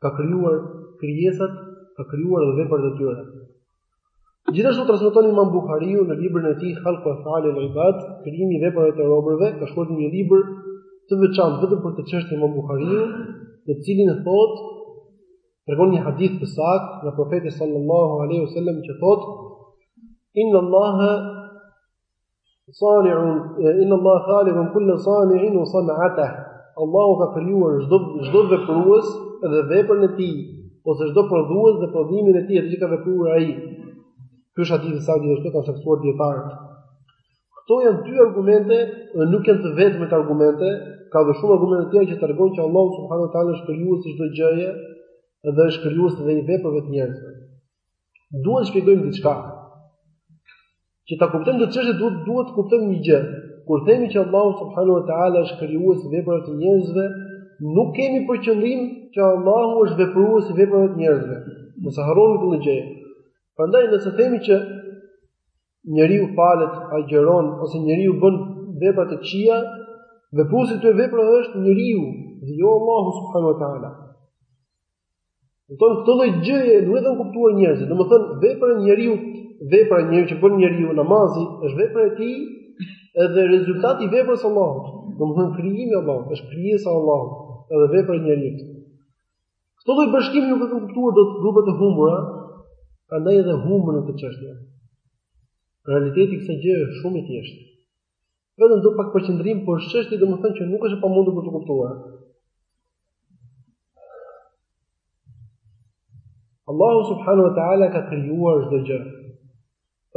ka krijuar krijesat, ka krijuar edhe veprat e tyre. Gjithashtu transmeton Imam Buhariu në librin e tij Khalqu Af'al al-Ibad, krijimi i veprave të robërve, ka shkruar një libër të veçantë vetëm për këtë çështje Imam Buhariu, në të cilin thotë tregon një hadith të saktë nga profeti sallallahu alaihi wasallam që thotë Inna Allaha Sani'un inna Allah khaliqun kull sani'in wa san'atah. Allahu ka krijuar çdo çdo veprues dhe veprën e tij ose çdo prodhues dhe prodhimin e tij atë që ka vepruar ai. Ky është hadith i saktë siç e kanë theksuar dietarët. Këto janë dy argumente, dhe nuk janë të vetmet argumente, ka dhe shumë argumente të tjera që tregojnë që Allahu subhanahu wa taala është krijues i çdo gjëje dhe është krijues edhe i veprave të njerëzve. Duhet të shpjegojmë diçka. Që ta kuptojmë këtë çështje duhet duhet të kuptojmë një gjë. Kur themi që Allahu subhanahu wa taala është krijues i veprave të njerëzve, nuk kemi për qëllim që Allahu është veprues i veprave të njerëzve. Mos e harroni këtë gjë. Prandaj nëse themi që njeriu falet, agjëron ose njeriu bën vepra të këqija, vepruesi i këtyre veprave është njeriu dhe jo Allahu subhanahu wa taala. Këtë lloj gjëje nuk e kanë kuptuar njerëzit. Domethënë vepra e njeriut, vepra e njeriut që bën njeriu namazi, është vepra e tij edhe rezultati i veprës së Allahut. Domethënë krijimi i Allahut, është krijesa e Allahut, edhe vepra e njeriut. Këtë lloj bashkimi nuk e kanë kuptuar dot grupet e humbura, prandaj edhe humbën në këtë çështje. Realiteti i kësaj gjëje është shumë i thjeshtë. Vetëm do pak përqendrim, por çështje domethënë që nuk është e pamundur për t'u kuptuar. Allahu subhanahu wa taala ka krijuar çdo gjë.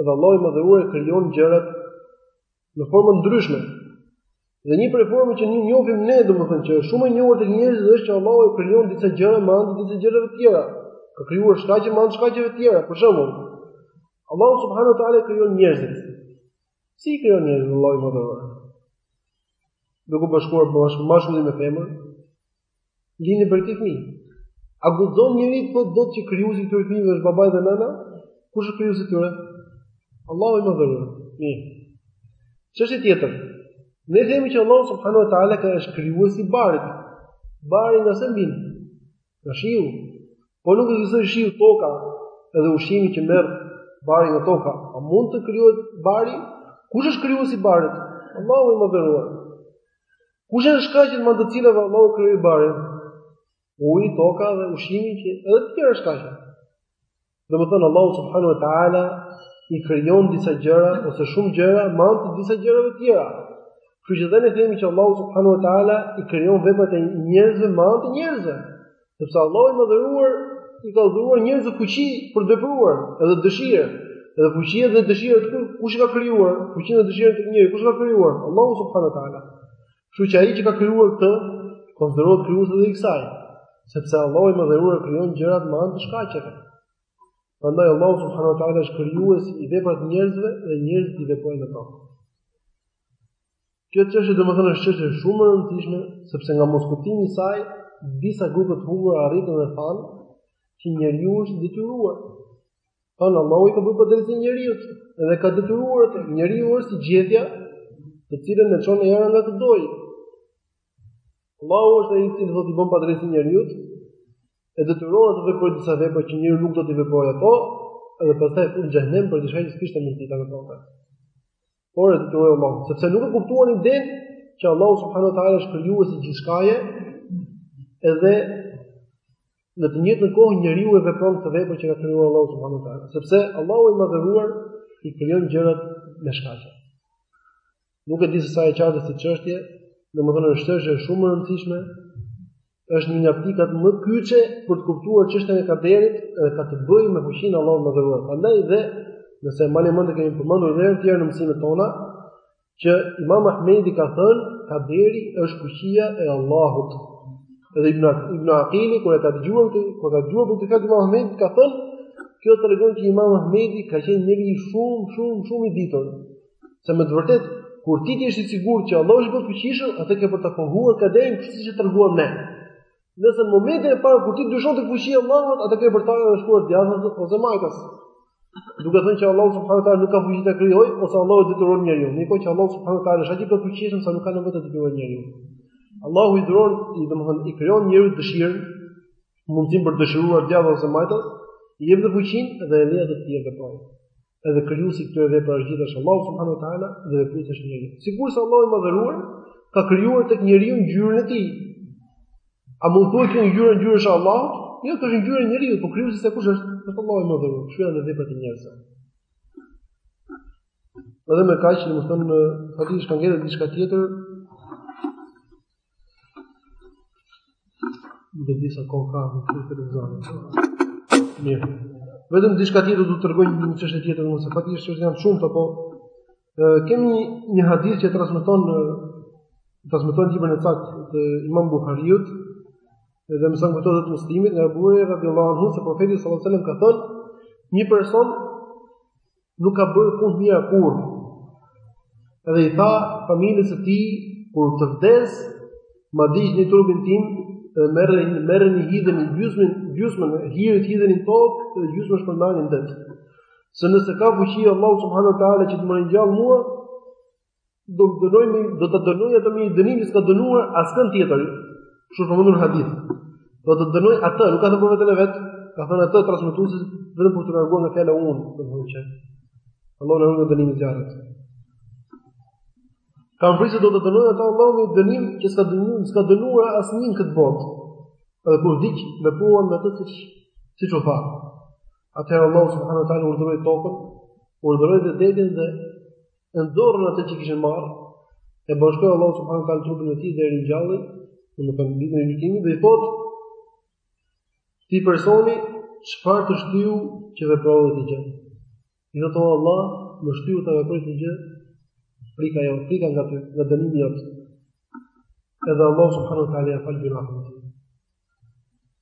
Dhe Allahu i madhëruar krijon gjërat në forma të ndryshme. Dhe një prej formave që ne njohim ne, domethënë që është shumë e njohur tek njerëzit është që Allahu i krijon disa gjëra me anë të disa gjërave të tjera. Ka krijuar shkaqe me anë të shkaqeve të tjera. Për shembull, Allahu subhanahu wa taala krijon njerëzit. Si i krijon njerëzit Allahu i madhëruar? Duke u bashkuar bashkë mashkulli me femrën, lindin prej tyre fëmijë. A guxon njëri të thotë dot që krijuesi i këtyre fëmijëve është babai dhe nëna? Kush është krijuesi i tyre? Allahu i madhëruar. Mirë. Çështje tjetër. Ne themi që Allahu subhanahu wa taala ka është krijuesi i barit. Bari nga se mbin? Nga shiu, po nuk ekziston shiu toka, edhe ushqimi që merr bari nga toka, a mund të krijohet bari? Kush është krijuesi i barit? Allahu i madhëruar. Kush janë shkaqet me anë të cilave Allahu krijoi barin? Uji, toka dhe ushqimi edhe të tjera shkaqe. Domethënë, Allahu subhanahu wa taala i krijon disa gjëra, ose shumë gjëra, me anë të disa gjërave të tjera. Kështu që dhe ne themi që Allahu subhanahu wa taala i krijon veprat e njerëzve, me anë të njerëzve. Sepse Allahu i madhëruar, i ka dhuruar njerëzve fuqi për të vepruar, edhe dëshirë. Edhe fuqi dhe dëshirë kush i ka krijuar, fuqi dhe dëshirë te njeriu, kush i ka krijuar, Allahu subhanahu wa taala. Kështu që ai që ka krijuar këtë, konsiderohet krijues edhe i kësaj, sepse Allahu i madhëruar krijon gjërat me anë të shkaqeve. Prandaj Allahu subhanahu wa taala është krijues i veprave të njerëzve dhe njerëzit i veprojnë ato. Kjo çështje domethënë është çështje shumë e rëndësishme, sepse nga moskuptimi i saj disa grupe të humbura arritën dhe thanë që njeriu është i detyruar Thonë Allahu i ka bërë padrejti njeriut dhe ka detyruar se njeriu është si gjethja, të cilën e çon era nga të dojë. Allahu është ai i cili po i bën padrejti njeriut, e detyron të veprojë disa vepra që njeriu nuk do t'i veprojë ato, dhe pastaj fut në xhehenem për diçka që s'kishte mundësi ta veprojë. Por e detyroi Allahu, sepse nuk e kuptuan idenë që Allahu subhanahu wa taala është krijuesi i gjithçkaje, edhe në të njëjtën kohë njeriu e vepron këtë vepër që e ka krijuar Allahu subhanahu wa taala, sepse Allahu i madhëruar i krijon gjërat me shkaqe. Nuk e di se sa e qartë është çështja, domethënë është çështje shumë e rëndësishme, është një nga pikat më kyçe për të kuptuar çështjen e kaderit dhe ka të bëjë me fuqinë e Allahut të madhëruar. Prandaj dhe nëse e mbani mend e kemi përmendur edhe herë tjetër në mësimet tona që Imam Ahmedi ka thënë kaderi është fuqia e Allahut. Edhe Ibn Ibn Aqili kur e ka dëgjuar këtë, kur ka dëgjuar këtë fjalë të Imam Ahmedit ka thënë kjo tregon që Imam Ahmedi ka qenë njeri shumë shumë shumë i ditur. Se me të vërtetë, kur ti ti je i sigurt që Allahu është i gjithëfuqishëm, atëherë ke për ta pohuar kaderin kështu siç e treguam ne. Nëse në momentin e parë kur ti dyshon te fuqia e Allahut, atëherë ke për të shkuar djathtas ose ose majtas. Duke thënë që Allahu subhanahu wa taala nuk ka fuqi ta krijojë ose Allahu e detyron njeriun, ndërkohë që Allahu subhanahu wa taala është aq i plotfuqishëm sa nuk ka nevojë ta detyrojë njeriun. Allahu i dhuron, i domethënë i krijon njeriut dëshirën, mundësinë për të dëshiruar djathtas ose majtas, i jep fuqinë dhe e lë atë të veprojë. Edhe krijuesi i këtyre veprave është gjithashtu Allahu subhanahu wa taala dhe vepruesi është njeriu. Sigurisht Allahu i madhëruar ka krijuar tek njeriu ngjyrën e tij. A mund të thuhet që ngjyra ngjyra është e Allahut? Jo, kjo është ngjyra e njeriut, por krijuesi i saj kush është? Është Allahu i madhëruar. Kështu janë edhe veprat e njerëzve. Edhe me kaq, domethënë, faktikisht kanë gjetur diçka tjetër Dhe disa koka në të të rëzani. Mirë. Vetëm diçka tjetër dua të tregoj një çështje tjetër nëse. Fakti është që janë shumë të po. Kemi një hadith që transmetohet transmetohet në librin e saktë të imam Bukhariut dhe me sa mbaj mend dhe të Muslimit nga Ebu Hurejra radiallahu anhu se Profeti alejhi salatu selam ka thënë një person nuk ka bërë punë të mira kurrë. Edhe i tha familjes së tij, kur të vdes, ma digjni trupin tim dhe merrni merrni hidheni gjysmën gjysmën e hirit hidheni në tokë dhe gjysmën shpërndajeni në det. Se nëse ka fuqi Allahu subhanahu wa taala që të më ringjallë mua, do të dënojmë do të dënojë atë me një dënim që s'ka dënuar askënd tjetër. Kështu është përmendur në hadith. Do të dënojë atë, nuk ka të bëjë vetëm me vet, ka thënë atë transmetuesi vetëm për të larguar nga fjala unë, domethënë që Allahu na ruajtë dënimin e zjarrit. Kam frikë se do të dënojë, ta, Allahu me dënim që s'ka dënuar, s'ka dënuar asnjë në këtë botë. Edhe kur vdiq vepruan me atë siç siç iu tha. Atëherë Allahu subhanahu wa taala urdhëroi tokën, urdhëroi dhe detin dhe e nxorrën atë që kishin marrë, e bashkoi Allah subhanahu taala trupin e tij dhe e ringjalli, domethënë ditën e gjykimit dhe i thotë këtij personi çfarë të shtyu që veprove këtë gjë. I thotë oh Allah, më shtyu të veproj këtë gjë. Frika jote, frika nga ty, nga dënimi jot. Edhe Allah subhanahu taala ia fal gjynahet e tij.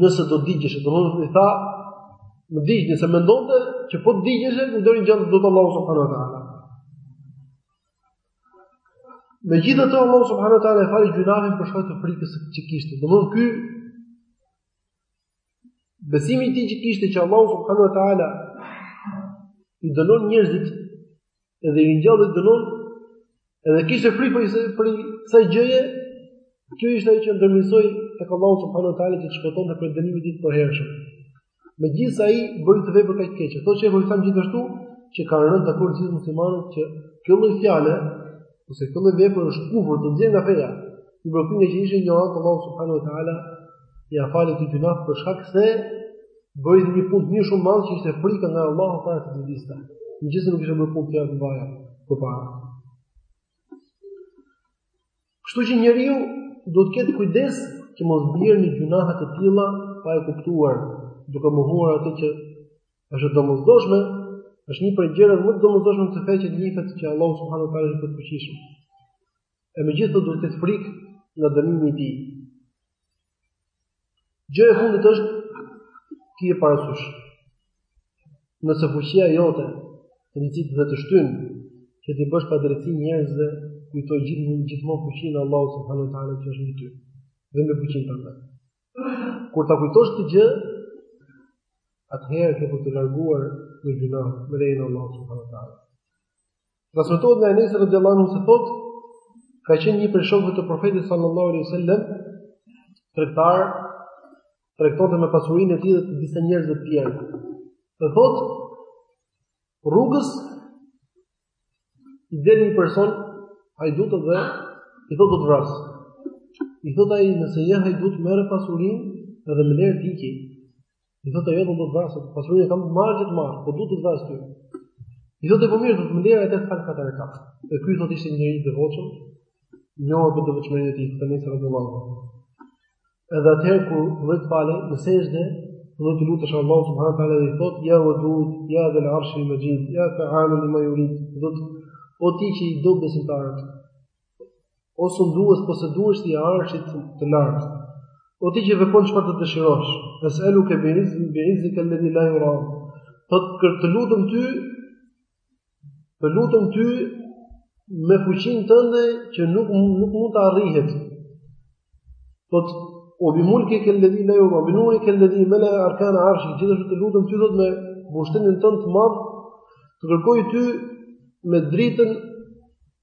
Nëse do digjesh, domethënë i tha, më digjni se mendonte që po të digjesh, nuk do e ringjallë dot Allahu subhanahu wa taala. Megjithatë Allah subhanu wa ta'ala ia fali gjynahin për shkak të frikës që kishte. Domethënë ky, besimi i tij që kishte që Allah subhanu wa ta'ala i dënon njerëzit Edhe i ringjall i dënon, edhe kishte frikë prej kësaj prej kësaj gjëje. Kjo ishte ajo që ndërmjetësoi tek Allahu subhanahu wa taala që të shpëtonte prej dënimit të përhershëm. Megjithëse ai bëri këtë vepër kaq të keqe, thotë shejhul Islam gjithashtu që kanë rënë dakord gjithë muslimanët që kjo lloj fjale ose kjo lloj vepre është kufër të nxjerr nga feja. Mirëpo meqë ishte injorant Allahu subhanahu wa taala ia fali këtë gjynah për shkak se Bëri një punë të mirë shumë të madhe që ishte frika nga Allahu tebareke ue teala. Megjithëse nuk kishte bërë punë të jashtë vaja për para. Kështu që njeriu duhet të ketë kujdes që mos bjerë në gjynahe të tilla pa e kuptuar, duke mohuar atë që është e domosdoshme, është një prej gjërave më të domosdoshme të fesë që të njihet që Allahu subhanahu wa taala është i plotfuqishëm. E megjithatë duhet të ketë frikë nga dënimi i tij, Gjë e fundit është kije parasysh. Nëse fuqia jote të nxit dhe të shtyn që t'i bësh padrejtësi njerëzve, kujtoje gjithmonë gjithmonë fuqinë e Allahut subhanuhu teala që është mbi ty. Dhe mbi fuqinë tënde. Kur ta kujtosh këtë gjë, atëherë ke për t'u larguar nga gjynahu me lejen e Allahut subhanahu wa taala. Transmetohet nga Enesi radhiyallahu anhu që thotë, ka qenë një prej shokëve të Profetit sallallahu alaihi wasallam, tregtar, tregtonte me pasurinë e tij dhe të disa njerëzve të tjerë. Dhe thotë, rrugës i del një person hajdut dhe i thotë do të të vras. I thotë ai nëse je hajdut merr pasurinë dhe më lër të iki. I thotë jo do të vras, pasurinë kam marrë që të marr, po duhet të vras ty. I thotë po mirë, thotë më lër të fal katër rekat. Dhe ky thotë ishte njeri i devotshëm, i njohur për devotshmërinë e tij, të nisë rrugën e Allahut. Edhe atëherë kur vë të falë, në sexhde, thotë i lutet Allahut subhanahu wa taala dhe i thotë ja wadud, ja dhal arshi majid, ja fa'alu lima yurid. Thotë o ti që i do besimtarët, O sundues posedues i arshit të lartë. O ti që vepron çfarë të dëshirosh, eseluke bi izzi bi izzike ledhi la yuram. Thotë të lutem ty, të lutem ty me fuqinë tënde që nuk nuk mund të arrihet. Thotë o bi mulkike ledhi la yudam, bi nurike ledhi mala arkan arshi, gjithashtu të lutem ty thotë me pushtetin tënd të madh, të kërkoj ty me dritën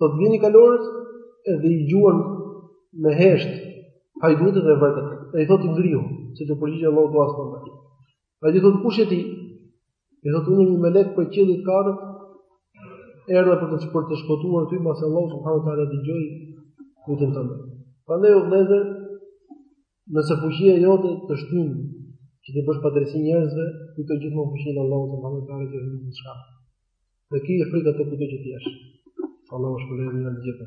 Thotë vjen një kalorës edhe i gjuan me heshtë hajdutit e vret. Ai i thotë ngrihu, se t'u përgjigj Allahu duasë tënde. Ai i thotë kush je ti? I thotë unë jam melek prej qiellit të katërt. Erdha për të për të shpëtuar ty, mbasi Allahu subhanahu taala dëgjoi lutjen tënde. Prandaj o vëllezër Nëse fuqia jote të shtyn që t'i bësh padrejtësi njerëzve, kujto gjithmonë fuqinë e Allahut mbanë të që nuk diçka. Dhe kije frikë atë kudo që të jesh. Allahu ju shpërbleftë të gjithë.